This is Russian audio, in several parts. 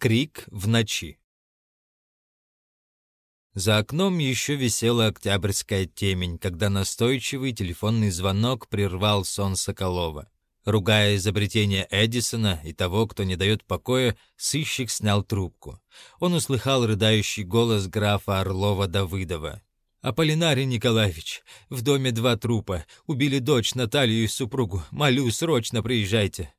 Крик в ночи. За окном еще висела октябрьская темень, когда настойчивый телефонный звонок прервал сон Соколова. Ругая изобретение Эдисона и того, кто не дает покоя, сыщик снял трубку. Он услыхал рыдающий голос графа Орлова-Давыдова. «Аполлинарий Николаевич, в доме два трупа. Убили дочь Наталью и супругу. Молю, срочно приезжайте».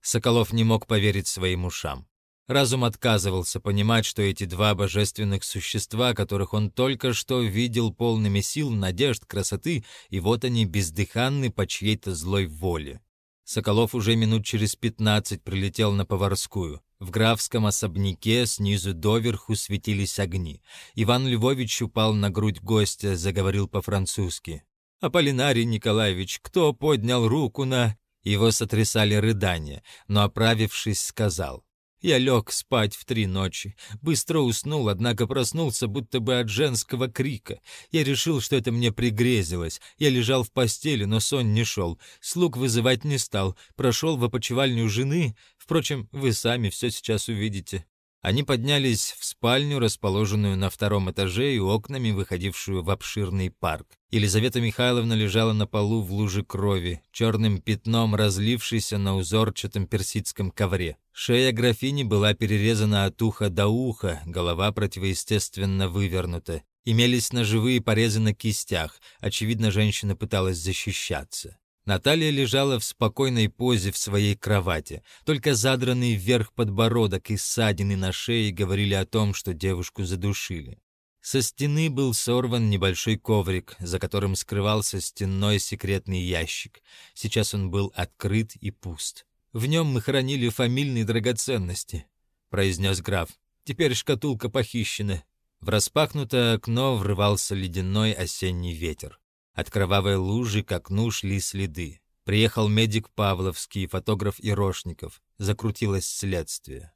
Соколов не мог поверить своим ушам. Разум отказывался понимать, что эти два божественных существа, которых он только что видел полными сил, надежд, красоты, и вот они бездыханны по чьей-то злой воле. Соколов уже минут через пятнадцать прилетел на Поварскую. В графском особняке снизу доверху светились огни. Иван Львович упал на грудь гостя, заговорил по-французски. «Аполлинарий Николаевич, кто поднял руку на...» Его сотрясали рыдания, но, оправившись, сказал. Я лег спать в три ночи. Быстро уснул, однако проснулся будто бы от женского крика. Я решил, что это мне пригрезилось. Я лежал в постели, но сон не шел. Слуг вызывать не стал. Прошел в опочивальню жены. Впрочем, вы сами все сейчас увидите. Они поднялись в спальню, расположенную на втором этаже и окнами, выходившую в обширный парк. Елизавета Михайловна лежала на полу в луже крови, черным пятном разлившейся на узорчатом персидском ковре. Шея графини была перерезана от уха до уха, голова противоестественно вывернута. Имелись ножевые порезы на кистях, очевидно, женщина пыталась защищаться. Наталья лежала в спокойной позе в своей кровати. Только задранный вверх подбородок и ссадины на шее говорили о том, что девушку задушили. Со стены был сорван небольшой коврик, за которым скрывался стенной секретный ящик. Сейчас он был открыт и пуст. «В нем мы хранили фамильные драгоценности», — произнес граф. «Теперь шкатулка похищена». В распахнутое окно врывался ледяной осенний ветер. От кровавой лужи к окну шли следы. Приехал медик Павловский, фотограф Ирошников. Закрутилось следствие.